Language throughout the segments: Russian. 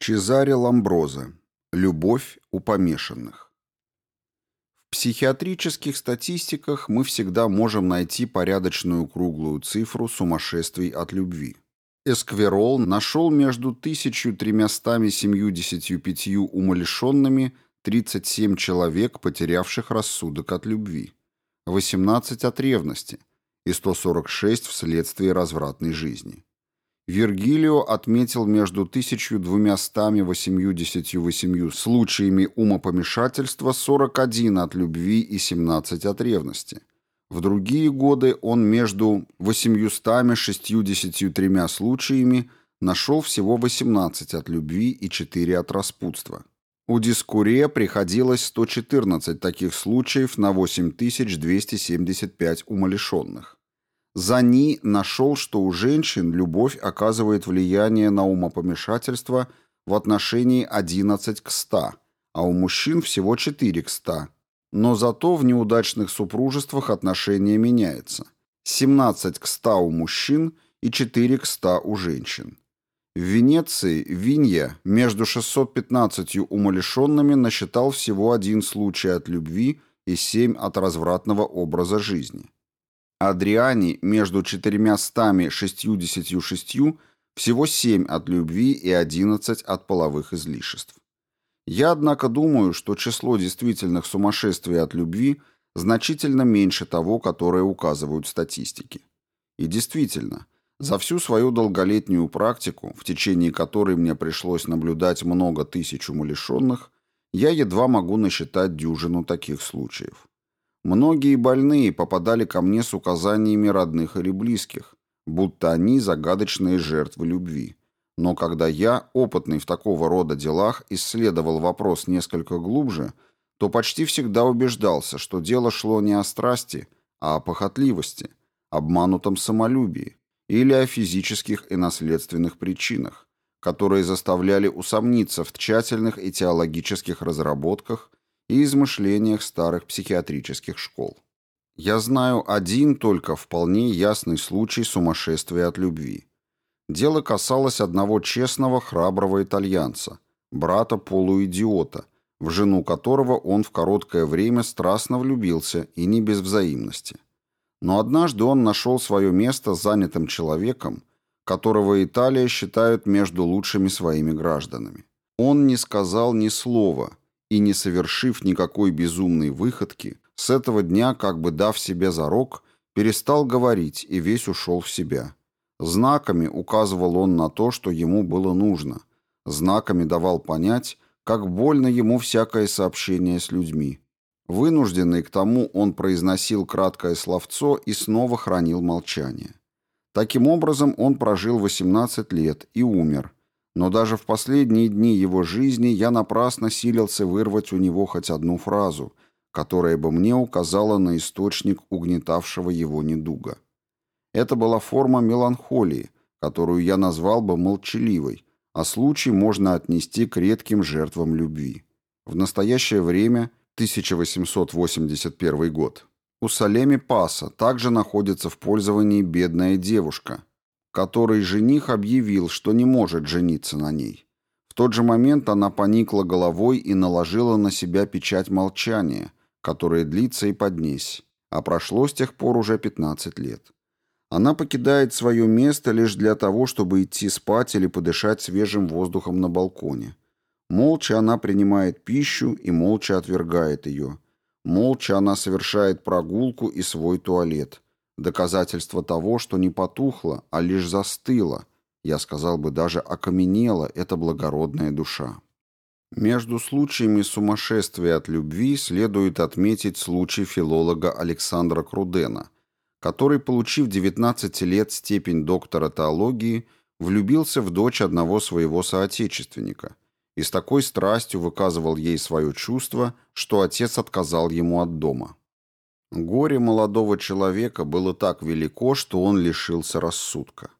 Чезаре Ламброзе. Любовь у помешанных. В психиатрических статистиках мы всегда можем найти порядочную круглую цифру сумасшествий от любви. Эскверол нашел между 1375 умалишенными 37 человек, потерявших рассудок от любви, 18 от ревности и 146 вследствие развратной жизни. Вергилио отметил между 1288 случаями умопомешательства 41 от любви и 17 от ревности. В другие годы он между 863 случаями нашел всего 18 от любви и 4 от распутства. У Дискуре приходилось 114 таких случаев на 8275 умалишенных. Зани нашел, что у женщин любовь оказывает влияние на умопомешательство в отношении 11 к 100, а у мужчин всего 4 к 100. Но зато в неудачных супружествах отношение меняется. 17 к 100 у мужчин и 4 к 100 у женщин. В Венеции Винья между 615 умалишенными насчитал всего один случай от любви и 7 от развратного образа жизни. Адриани между 466 всего 7 от любви и 11 от половых излишеств. Я, однако, думаю, что число действительных сумасшествий от любви значительно меньше того, которое указывают статистики. И действительно, за всю свою долголетнюю практику, в течение которой мне пришлось наблюдать много тысяч умалишенных, я едва могу насчитать дюжину таких случаев. Многие больные попадали ко мне с указаниями родных или близких, будто они загадочные жертвы любви. Но когда я, опытный в такого рода делах, исследовал вопрос несколько глубже, то почти всегда убеждался, что дело шло не о страсти, а о похотливости, обманутом самолюбии или о физических и наследственных причинах, которые заставляли усомниться в тщательных и теологических разработках и измышлениях старых психиатрических школ. Я знаю один только вполне ясный случай сумасшествия от любви. Дело касалось одного честного, храброго итальянца, брата-полуидиота, в жену которого он в короткое время страстно влюбился и не без взаимности. Но однажды он нашел свое место занятым человеком, которого Италия считает между лучшими своими гражданами. Он не сказал ни слова – и, не совершив никакой безумной выходки, с этого дня, как бы дав себе зарок, перестал говорить и весь ушел в себя. Знаками указывал он на то, что ему было нужно. Знаками давал понять, как больно ему всякое сообщение с людьми. Вынужденный к тому, он произносил краткое словцо и снова хранил молчание. Таким образом, он прожил 18 лет и умер – но даже в последние дни его жизни я напрасно силился вырвать у него хоть одну фразу, которая бы мне указала на источник угнетавшего его недуга. Это была форма меланхолии, которую я назвал бы молчаливой, а случай можно отнести к редким жертвам любви. В настоящее время, 1881 год, у Салеми Паса также находится в пользовании бедная девушка, которой жених объявил, что не может жениться на ней. В тот же момент она поникла головой и наложила на себя печать молчания, которая длится и поднесь, а прошло с тех пор уже 15 лет. Она покидает свое место лишь для того, чтобы идти спать или подышать свежим воздухом на балконе. Молча она принимает пищу и молча отвергает ее. Молча она совершает прогулку и свой туалет – Доказательство того, что не потухло, а лишь застыло, я сказал бы даже окаменела эта благородная душа. Между случаями сумасшествия от любви следует отметить случай филолога Александра Крудена, который, получив 19 лет степень доктора теологии, влюбился в дочь одного своего соотечественника и с такой страстью выказывал ей свое чувство, что отец отказал ему от дома. Горе молодого человека было так велико, что он лишился рассудка.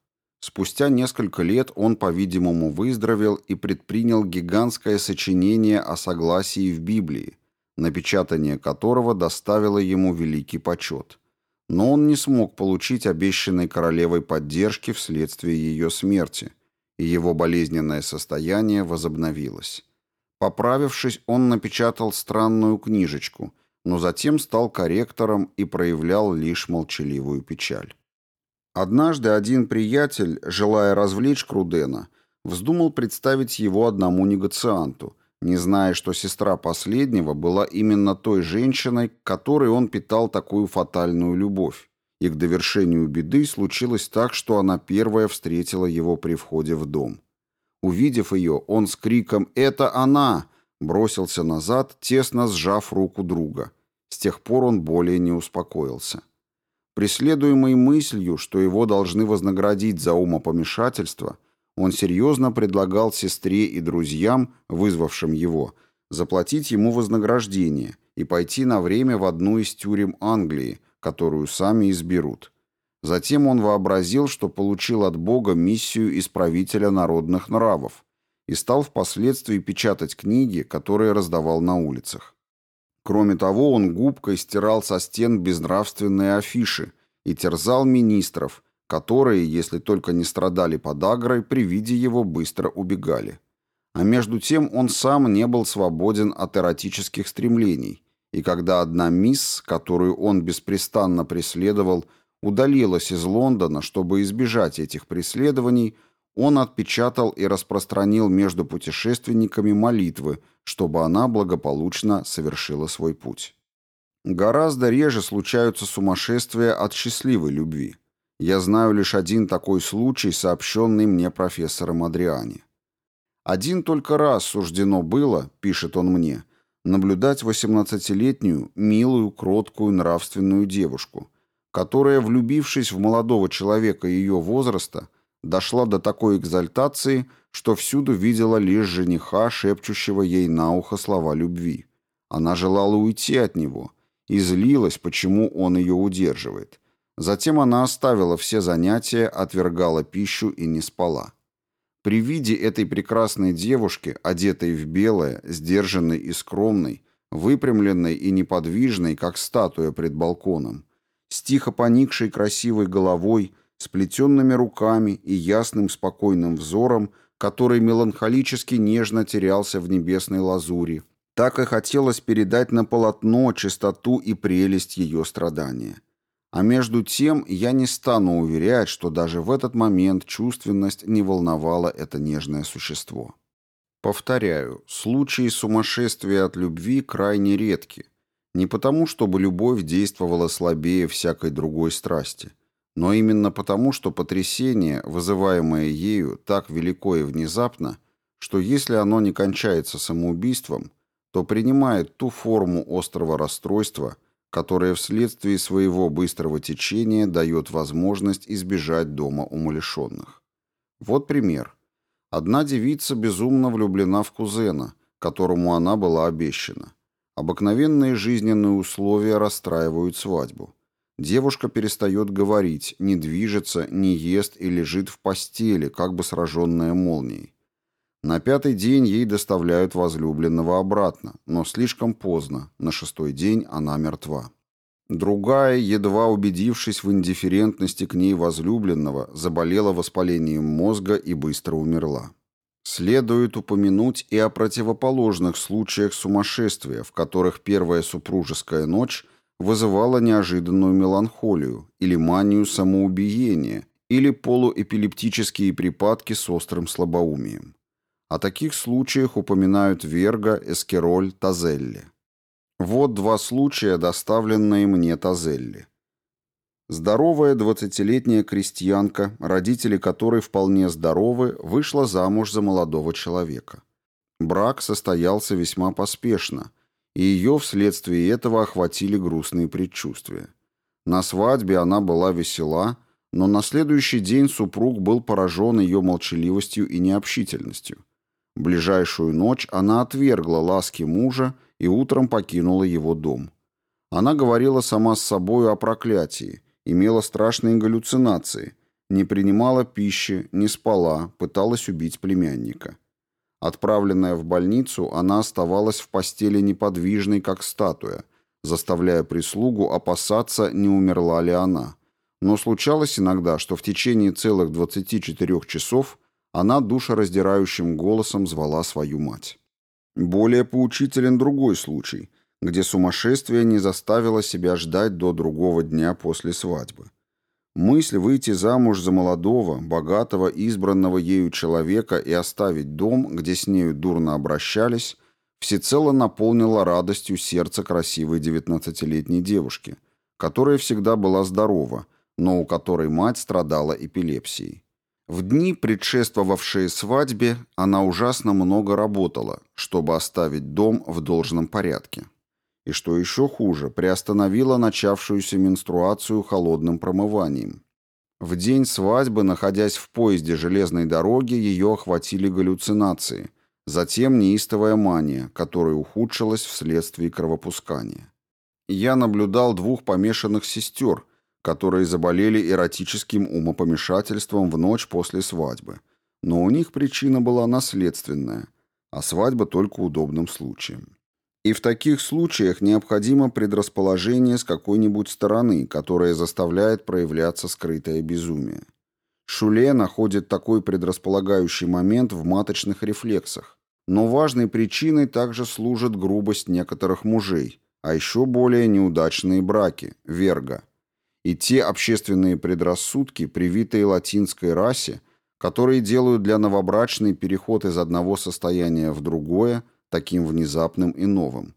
Спустя несколько лет он, по-видимому, выздоровел и предпринял гигантское сочинение о согласии в Библии, напечатание которого доставило ему великий почет. Но он не смог получить обещанной королевой поддержки вследствие ее смерти, и его болезненное состояние возобновилось. Поправившись, он напечатал странную книжечку, но затем стал корректором и проявлял лишь молчаливую печаль. Однажды один приятель, желая развлечь Крудена, вздумал представить его одному негацианту, не зная, что сестра последнего была именно той женщиной, к которой он питал такую фатальную любовь. И к довершению беды случилось так, что она первая встретила его при входе в дом. Увидев ее, он с криком «Это она!» бросился назад, тесно сжав руку друга. С тех пор он более не успокоился. Преследуемый мыслью, что его должны вознаградить за умопомешательство, он серьезно предлагал сестре и друзьям, вызвавшим его, заплатить ему вознаграждение и пойти на время в одну из тюрем Англии, которую сами изберут. Затем он вообразил, что получил от Бога миссию исправителя народных нравов и стал впоследствии печатать книги, которые раздавал на улицах. Кроме того, он губкой стирал со стен безнравственные афиши и терзал министров, которые, если только не страдали подагрой, при виде его быстро убегали. А между тем он сам не был свободен от эротических стремлений, и когда одна мисс, которую он беспрестанно преследовал, удалилась из Лондона, чтобы избежать этих преследований, он отпечатал и распространил между путешественниками молитвы, чтобы она благополучно совершила свой путь. Гораздо реже случаются сумасшествия от счастливой любви. Я знаю лишь один такой случай, сообщенный мне профессором Адриани. Один только раз суждено было, пишет он мне, наблюдать 18-летнюю, милую, кроткую, нравственную девушку, которая, влюбившись в молодого человека ее возраста, дошла до такой экзальтации, что всюду видела лишь жениха, шепчущего ей на ухо слова любви. Она желала уйти от него и злилась, почему он ее удерживает – Затем она оставила все занятия, отвергала пищу и не спала. При виде этой прекрасной девушки, одетой в белое, сдержанной и скромной, выпрямленной и неподвижной, как статуя пред балконом, с тихо поникшей красивой головой, сплетенными руками и ясным спокойным взором, который меланхолически нежно терялся в небесной лазури, так и хотелось передать на полотно чистоту и прелесть ее страдания. А между тем я не стану уверять, что даже в этот момент чувственность не волновала это нежное существо. Повторяю, случаи сумасшествия от любви крайне редки. Не потому, чтобы любовь действовала слабее всякой другой страсти, но именно потому, что потрясение, вызываемое ею, так велико и внезапно, что если оно не кончается самоубийством, то принимает ту форму острого расстройства – которое вследствие своего быстрого течения дает возможность избежать дома умалишенных. Вот пример. Одна девица безумно влюблена в кузена, которому она была обещана. Обыкновенные жизненные условия расстраивают свадьбу. Девушка перестает говорить, не движется, не ест и лежит в постели, как бы сраженная молнией. На пятый день ей доставляют возлюбленного обратно, но слишком поздно, на шестой день она мертва. Другая, едва убедившись в индифферентности к ней возлюбленного, заболела воспалением мозга и быстро умерла. Следует упомянуть и о противоположных случаях сумасшествия, в которых первая супружеская ночь вызывала неожиданную меланхолию или манию самоубиения или полуэпилептические припадки с острым слабоумием. О таких случаях упоминают Верга, Эскероль, Тазелли. Вот два случая, доставленные мне Тазелли. Здоровая двадцатилетняя крестьянка, родители которой вполне здоровы, вышла замуж за молодого человека. Брак состоялся весьма поспешно, и ее вследствие этого охватили грустные предчувствия. На свадьбе она была весела, но на следующий день супруг был поражен ее молчаливостью и необщительностью. Ближайшую ночь она отвергла ласки мужа и утром покинула его дом. Она говорила сама с собою о проклятии, имела страшные галлюцинации, не принимала пищи, не спала, пыталась убить племянника. Отправленная в больницу, она оставалась в постели неподвижной, как статуя, заставляя прислугу опасаться, не умерла ли она. Но случалось иногда, что в течение целых 24 часов она душераздирающим голосом звала свою мать. Более поучителен другой случай, где сумасшествие не заставило себя ждать до другого дня после свадьбы. Мысль выйти замуж за молодого, богатого, избранного ею человека и оставить дом, где с нею дурно обращались, всецело наполнила радостью сердце красивой девятнадцатилетней девушки, которая всегда была здорова, но у которой мать страдала эпилепсией. В дни, предшествовавшие свадьбе, она ужасно много работала, чтобы оставить дом в должном порядке. И что еще хуже, приостановила начавшуюся менструацию холодным промыванием. В день свадьбы, находясь в поезде железной дороги, ее охватили галлюцинации, затем неистовая мания, которая ухудшилась вследствие кровопускания. Я наблюдал двух помешанных сестер, которые заболели эротическим умопомешательством в ночь после свадьбы. Но у них причина была наследственная, а свадьба только удобным случаем. И в таких случаях необходимо предрасположение с какой-нибудь стороны, которая заставляет проявляться скрытое безумие. Шуле находит такой предрасполагающий момент в маточных рефлексах. Но важной причиной также служит грубость некоторых мужей, а еще более неудачные браки, верга, и те общественные предрассудки, привитые латинской расе, которые делают для новобрачной переход из одного состояния в другое таким внезапным и новым.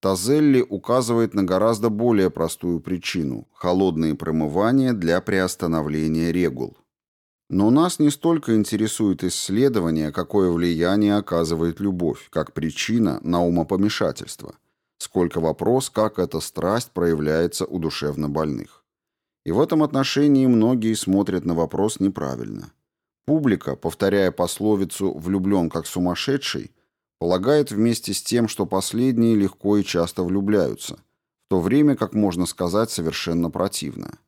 Тазелли указывает на гораздо более простую причину – холодные промывания для приостановления регул. Но нас не столько интересует исследование, какое влияние оказывает любовь, как причина на умопомешательство, сколько вопрос, как эта страсть проявляется у душевно больных. И в этом отношении многие смотрят на вопрос неправильно. Публика, повторяя пословицу «влюблен как сумасшедший», полагает вместе с тем, что последние легко и часто влюбляются, в то время как можно сказать совершенно противное.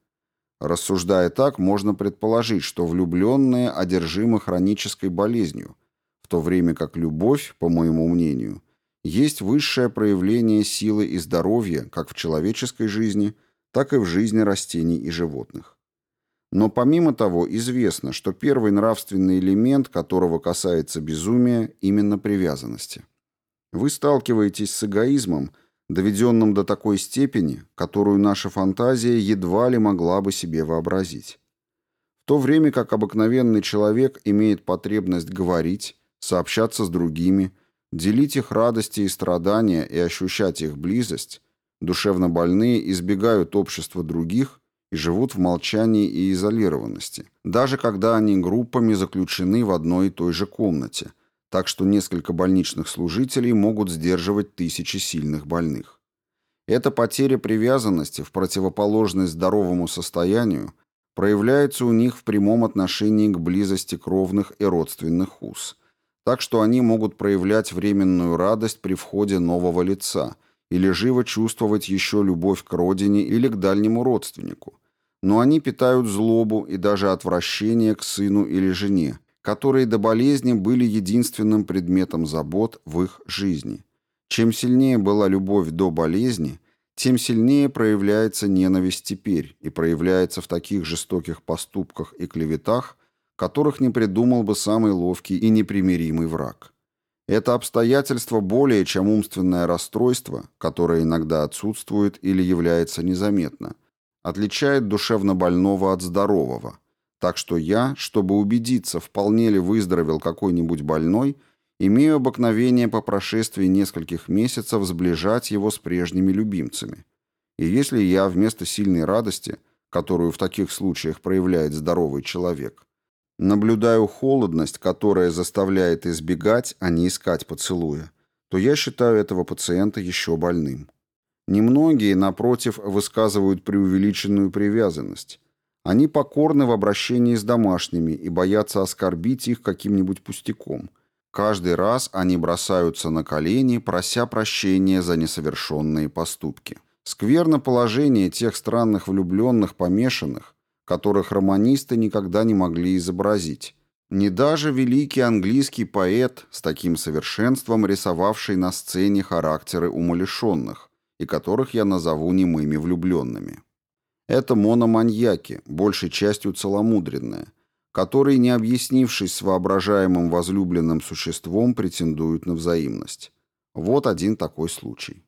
Рассуждая так, можно предположить, что влюбленные одержимы хронической болезнью, в то время как любовь, по моему мнению, есть высшее проявление силы и здоровья как в человеческой жизни – так и в жизни растений и животных. Но помимо того, известно, что первый нравственный элемент, которого касается безумия, именно привязанности. Вы сталкиваетесь с эгоизмом, доведенным до такой степени, которую наша фантазия едва ли могла бы себе вообразить. В то время как обыкновенный человек имеет потребность говорить, сообщаться с другими, делить их радости и страдания и ощущать их близость, Душевно больные избегают общества других и живут в молчании и изолированности, даже когда они группами заключены в одной и той же комнате, так что несколько больничных служителей могут сдерживать тысячи сильных больных. Эта потеря привязанности в противоположность здоровому состоянию проявляется у них в прямом отношении к близости кровных и родственных уз, так что они могут проявлять временную радость при входе нового лица – или живо чувствовать еще любовь к родине или к дальнему родственнику. Но они питают злобу и даже отвращение к сыну или жене, которые до болезни были единственным предметом забот в их жизни. Чем сильнее была любовь до болезни, тем сильнее проявляется ненависть теперь и проявляется в таких жестоких поступках и клеветах, которых не придумал бы самый ловкий и непримиримый враг. Это обстоятельство более чем умственное расстройство, которое иногда отсутствует или является незаметно, отличает душевно больного от здорового. Так что я, чтобы убедиться, вполне ли выздоровел какой-нибудь больной, имею обыкновение по прошествии нескольких месяцев сближать его с прежними любимцами. И если я вместо сильной радости, которую в таких случаях проявляет здоровый человек, наблюдаю холодность, которая заставляет избегать, а не искать поцелуя, то я считаю этого пациента еще больным. Немногие, напротив, высказывают преувеличенную привязанность. Они покорны в обращении с домашними и боятся оскорбить их каким-нибудь пустяком. Каждый раз они бросаются на колени, прося прощения за несовершенные поступки. Скверно положение тех странных влюбленных помешанных, которых романисты никогда не могли изобразить. Не даже великий английский поэт с таким совершенством рисовавший на сцене характеры умалишенных, и которых я назову немыми влюбленными. Это мономаньяки, большей частью целомудренные, который, не объяснившись с воображаемым возлюбленным существом, претендует на взаимность. Вот один такой случай.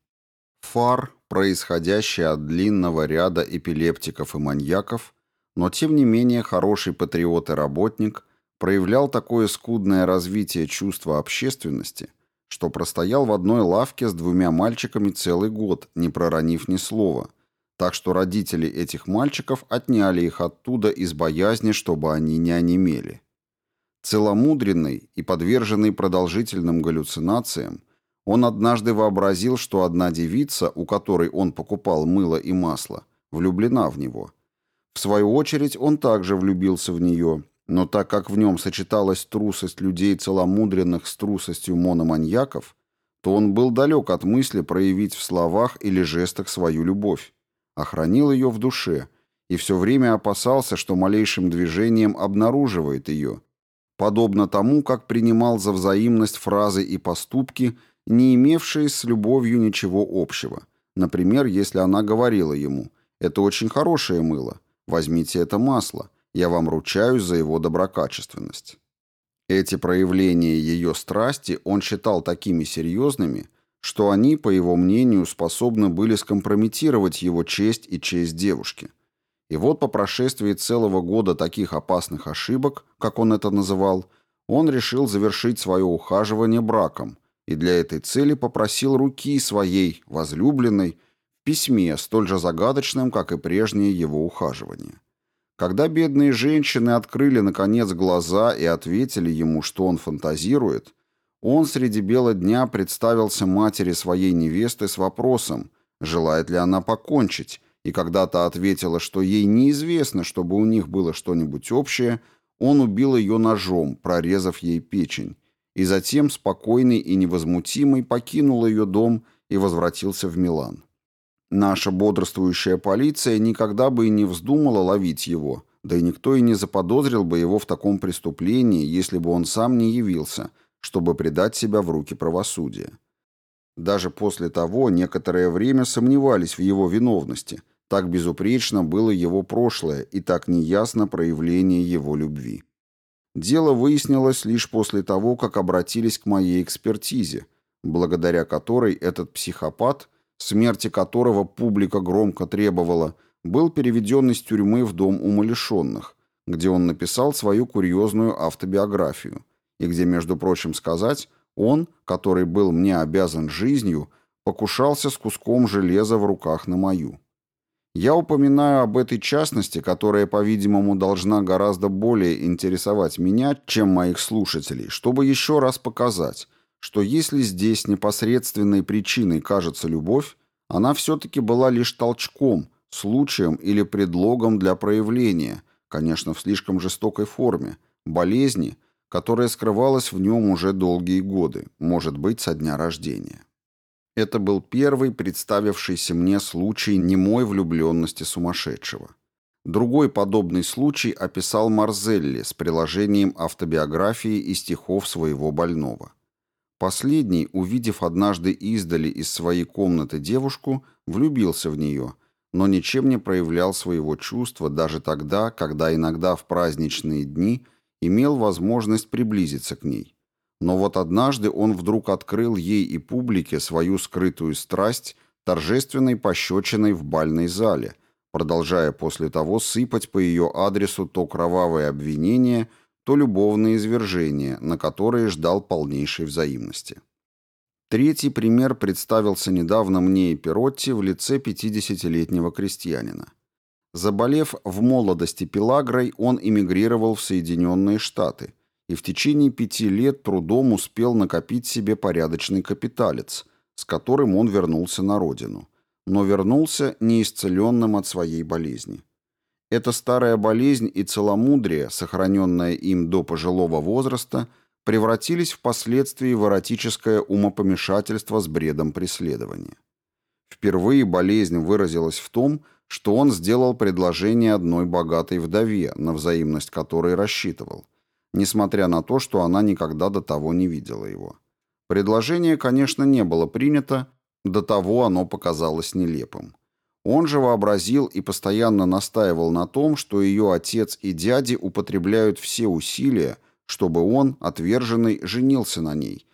Фар, происходящий от длинного ряда эпилептиков и маньяков, но тем не менее хороший патриот и работник, проявлял такое скудное развитие чувства общественности, что простоял в одной лавке с двумя мальчиками целый год, не проронив ни слова, так что родители этих мальчиков отняли их оттуда из боязни, чтобы они не онемели. Целомудренный и подверженный продолжительным галлюцинациям, он однажды вообразил, что одна девица, у которой он покупал мыло и масло, влюблена в него. В свою очередь он также влюбился в нее, но так как в нем сочеталась трусость людей целомудренных с трусостью мономаньяков, то он был далек от мысли проявить в словах или жестах свою любовь, охранил ее в душе и все время опасался, что малейшим движением обнаруживает ее, подобно тому, как принимал за взаимность фразы и поступки, не имевшие с любовью ничего общего. Например, если она говорила ему «Это очень хорошее мыло, возьмите это масло, я вам ручаюсь за его доброкачественность». Эти проявления ее страсти он считал такими серьезными, что они, по его мнению, способны были скомпрометировать его честь и честь девушки. И вот по прошествии целого года таких опасных ошибок, как он это называл, он решил завершить свое ухаживание браком и для этой цели попросил руки своей, возлюбленной, в письме, столь же загадочном, как и прежнее его ухаживание. Когда бедные женщины открыли, наконец, глаза и ответили ему, что он фантазирует, он среди бела дня представился матери своей невесты с вопросом, желает ли она покончить, и когда та ответила, что ей неизвестно, чтобы у них было что-нибудь общее, он убил ее ножом, прорезав ей печень, и затем, спокойный и невозмутимый, покинул ее дом и возвратился в Милан. Наша бодрствующая полиция никогда бы и не вздумала ловить его, да и никто и не заподозрил бы его в таком преступлении, если бы он сам не явился – чтобы предать себя в руки правосудия. Даже после того некоторое время сомневались в его виновности, так безупречно было его прошлое и так неясно проявление его любви. Дело выяснилось лишь после того, как обратились к моей экспертизе, благодаря которой этот психопат, смерти которого публика громко требовала, был переведен из тюрьмы в дом умалишенных, где он написал свою курьезную автобиографию – и где, между прочим, сказать, он, который был мне обязан жизнью, покушался с куском железа в руках на мою. Я упоминаю об этой частности, которая, по-видимому, должна гораздо более интересовать меня, чем моих слушателей, чтобы еще раз показать, что если здесь непосредственной причиной кажется любовь, она все-таки была лишь толчком, случаем или предлогом для проявления, конечно, в слишком жестокой форме, болезни, которая скрывалась в нем уже долгие годы, может быть, со дня рождения. Это был первый представившийся мне случай немой влюбленности сумасшедшего. Другой подобный случай описал Марзелли с приложением автобиографии и стихов своего больного. Последний, увидев однажды издали из своей комнаты девушку, влюбился в нее, но ничем не проявлял своего чувства даже тогда, когда иногда в праздничные дни – имел возможность приблизиться к ней. Но вот однажды он вдруг открыл ей и публике свою скрытую страсть торжественной пощечиной в бальной зале, продолжая после того сыпать по ее адресу то кровавые обвинения, то любовные извержения, на которые ждал полнейшей взаимности. Третий пример представился недавно мне и Перотти в лице 50-летнего крестьянина. Заболев в молодости пелагрой, он эмигрировал в Соединенные Штаты и в течение пяти лет трудом успел накопить себе порядочный капиталец, с которым он вернулся на родину, но вернулся неисцеленным от своей болезни. Эта старая болезнь и целомудрие, сохраненное им до пожилого возраста, превратились впоследствии в эротическое умопомешательство с бредом преследования. Впервые болезнь выразилась в том, что он сделал предложение одной богатой вдове, на взаимность которой рассчитывал, несмотря на то, что она никогда до того не видела его. Предложение, конечно, не было принято, до того оно показалось нелепым. Он же вообразил и постоянно настаивал на том, что ее отец и дяди употребляют все усилия, чтобы он, отверженный, женился на ней.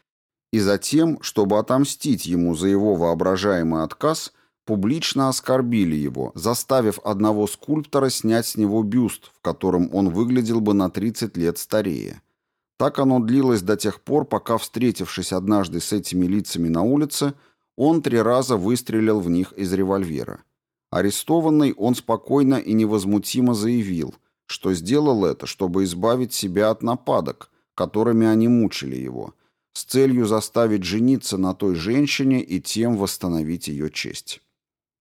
И затем, чтобы отомстить ему за его воображаемый отказ, публично оскорбили его, заставив одного скульптора снять с него бюст, в котором он выглядел бы на 30 лет старее. Так оно длилось до тех пор, пока, встретившись однажды с этими лицами на улице, он три раза выстрелил в них из револьвера. Арестованный он спокойно и невозмутимо заявил, что сделал это, чтобы избавить себя от нападок, которыми они мучили его, с целью заставить жениться на той женщине и тем восстановить ее честь.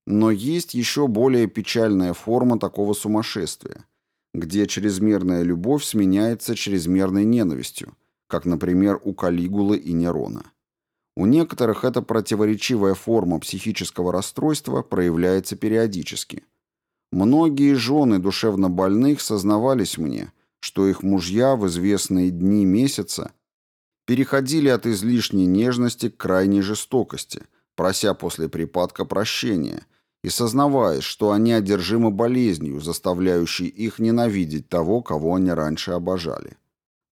Но есть еще более печальная форма такого сумасшествия, где чрезмерная любовь сменяется чрезмерной ненавистью, как, например, у Калигулы и Нерона. У некоторых эта противоречивая форма психического расстройства проявляется периодически. Многие жены душевно больных сознавались мне, что их мужья в известные дни месяца переходили от излишней нежности к крайней жестокости, прося после припадка прощения, и сознаваясь, что они одержимы болезнью, заставляющей их ненавидеть того, кого они раньше обожали.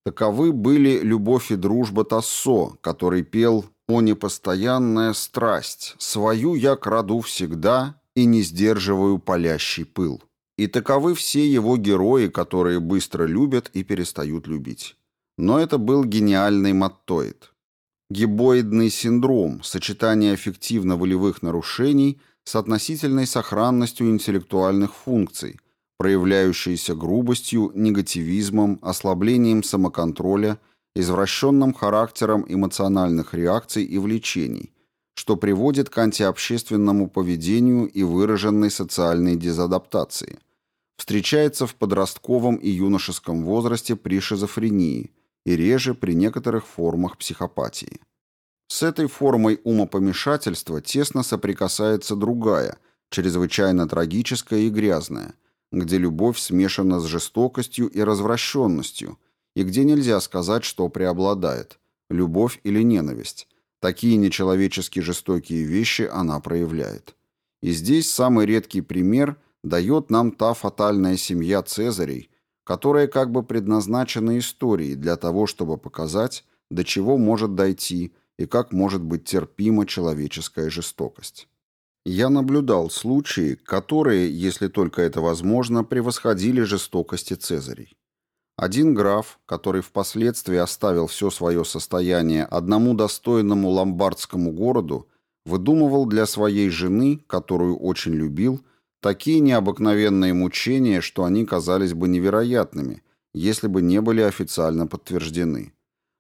Таковы были любовь и дружба Тассо, который пел «О непостоянная страсть, свою я краду всегда и не сдерживаю палящий пыл». И таковы все его герои, которые быстро любят и перестают любить. Но это был гениальный маттоид. Гибоидный синдром, сочетание аффективно-волевых нарушений с относительной сохранностью интеллектуальных функций, проявляющиеся грубостью, негативизмом, ослаблением самоконтроля, извращенным характером эмоциональных реакций и влечений, что приводит к антиобщественному поведению и выраженной социальной дезадаптации. Встречается в подростковом и юношеском возрасте при шизофрении и реже при некоторых формах психопатии. С этой формой умопомешательства тесно соприкасается другая, чрезвычайно трагическая и грязная, где любовь смешана с жестокостью и развращенностью, и где нельзя сказать, что преобладает – любовь или ненависть. Такие нечеловечески жестокие вещи она проявляет. И здесь самый редкий пример дает нам та фатальная семья Цезарей, которая как бы предназначена историей для того, чтобы показать, до чего может дойти – и как может быть терпима человеческая жестокость. Я наблюдал случаи, которые, если только это возможно, превосходили жестокости Цезарей. Один граф, который впоследствии оставил все свое состояние одному достойному ломбардскому городу, выдумывал для своей жены, которую очень любил, такие необыкновенные мучения, что они казались бы невероятными, если бы не были официально подтверждены.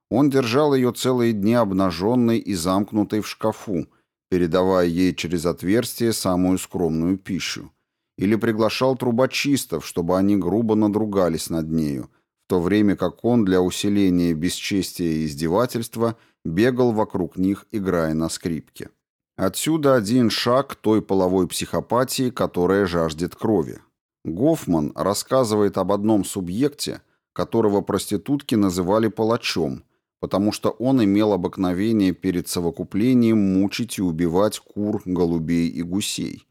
Он держал ее целые дни обнаженной и замкнутой в шкафу, передавая ей через отверстие самую скромную пищу. Или приглашал трубочистов, чтобы они грубо надругались над нею, то время как он для усиления бесчестия и издевательства бегал вокруг них, играя на скрипке. Отсюда один шаг той половой психопатии, которая жаждет крови. Гофман рассказывает об одном субъекте, которого проститутки называли палачом, потому что он имел обыкновение перед совокуплением мучить и убивать кур, голубей и гусей,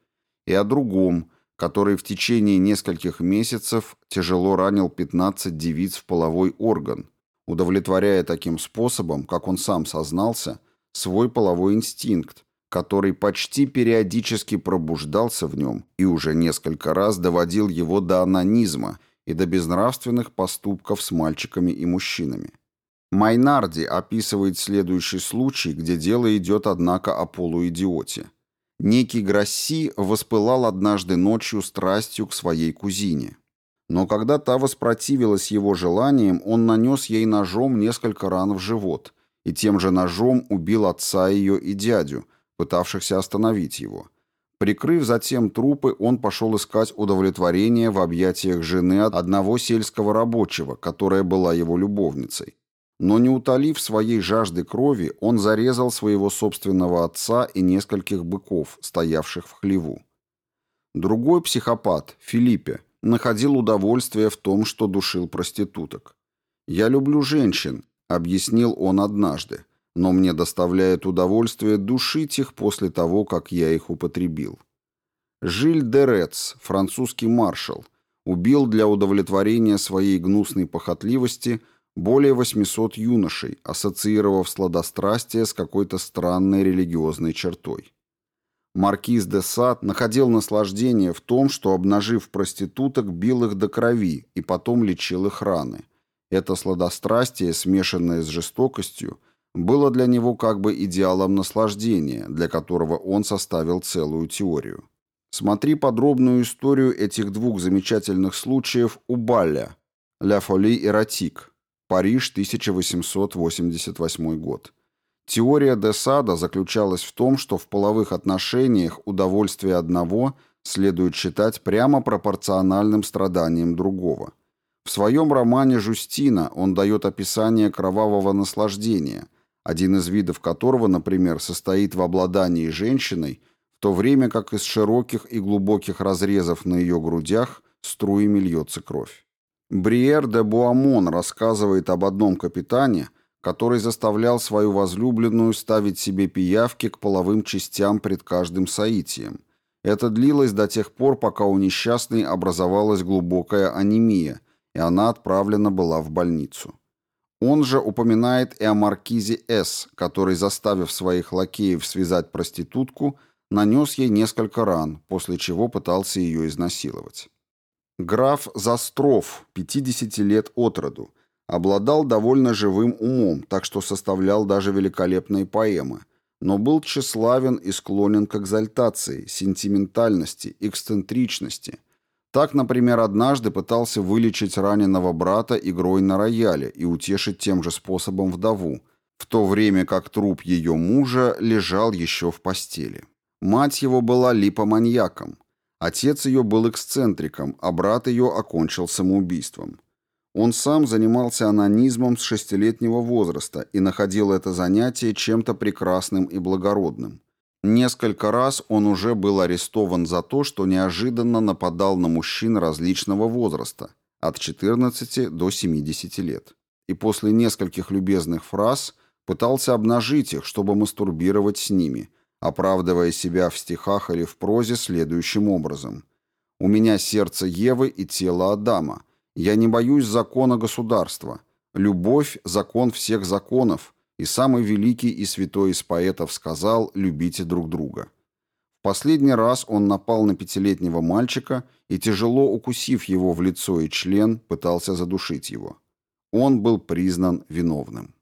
и о другом, который в течение нескольких месяцев тяжело ранил 15 девиц в половой орган, удовлетворяя таким способом, как он сам сознался, свой половой инстинкт, который почти периодически пробуждался в нем и уже несколько раз доводил его до анонизма и до безнравственных поступков с мальчиками и мужчинами. Майнарди описывает следующий случай, где дело идет, однако, о полуидиоте. Некий Грасси воспылал однажды ночью страстью к своей кузине. Но когда та воспротивилась его желаниям, он нанес ей ножом несколько ран в живот и тем же ножом убил отца ее и дядю, пытавшихся остановить его. Прикрыв затем трупы, он пошел искать удовлетворение в объятиях жены одного сельского рабочего, которая была его любовницей. Но не утолив своей жажды крови, он зарезал своего собственного отца и нескольких быков, стоявших в хлеву. Другой психопат, Филиппе, находил удовольствие в том, что душил проституток. «Я люблю женщин», — объяснил он однажды, «но мне доставляет удовольствие душить их после того, как я их употребил». Жиль Дерец, французский маршал, убил для удовлетворения своей гнусной похотливости более 800 юношей, ассоциировав сладострастие с какой-то странной религиозной чертой. Маркиз де Сад находил наслаждение в том, что, обнажив проституток, бил их до крови и потом лечил их раны. Это сладострастие, смешанное с жестокостью, было для него как бы идеалом наслаждения, для которого он составил целую теорию. Смотри подробную историю этих двух замечательных случаев у Балля «Ля фоли эротик», Париж, 1888 год. Теория де Сада заключалась в том, что в половых отношениях удовольствие одного следует считать прямо пропорциональным страданиям другого. В своем романе «Жустина» он дает описание кровавого наслаждения, один из видов которого, например, состоит в обладании женщиной, в то время как из широких и глубоких разрезов на ее грудях струями льется кровь. Бриер де Буамон рассказывает об одном капитане – который заставлял свою возлюбленную ставить себе пиявки к половым частям пред каждым соитием. Это длилось до тех пор, пока у несчастной образовалась глубокая анемия, и она отправлена была в больницу. Он же упоминает и о маркизе С., который, заставив своих лакеев связать проститутку, нанес ей несколько ран, после чего пытался ее изнасиловать. Граф Застров, 50 лет от роду, Обладал довольно живым умом, так что составлял даже великолепные поэмы, но был тщеславен и склонен к экзальтации, сентиментальности, эксцентричности. Так, например, однажды пытался вылечить раненого брата игрой на рояле и утешить тем же способом вдову, в то время как труп ее мужа лежал еще в постели. Мать его была липоманьяком, отец ее был эксцентриком, а брат ее окончил самоубийством. Он сам занимался анонизмом с шестилетнего возраста и находил это занятие чем-то прекрасным и благородным. Несколько раз он уже был арестован за то, что неожиданно нападал на мужчин различного возраста, от 14 до 70 лет. И после нескольких любезных фраз пытался обнажить их, чтобы мастурбировать с ними, оправдывая себя в стихах или в прозе следующим образом. «У меня сердце Евы и тело Адама, я не боюсь закона государства. Любовь – закон всех законов, и самый великий и святой из поэтов сказал «любите друг друга». В последний раз он напал на пятилетнего мальчика и, тяжело укусив его в лицо и член, пытался задушить его. Он был признан виновным.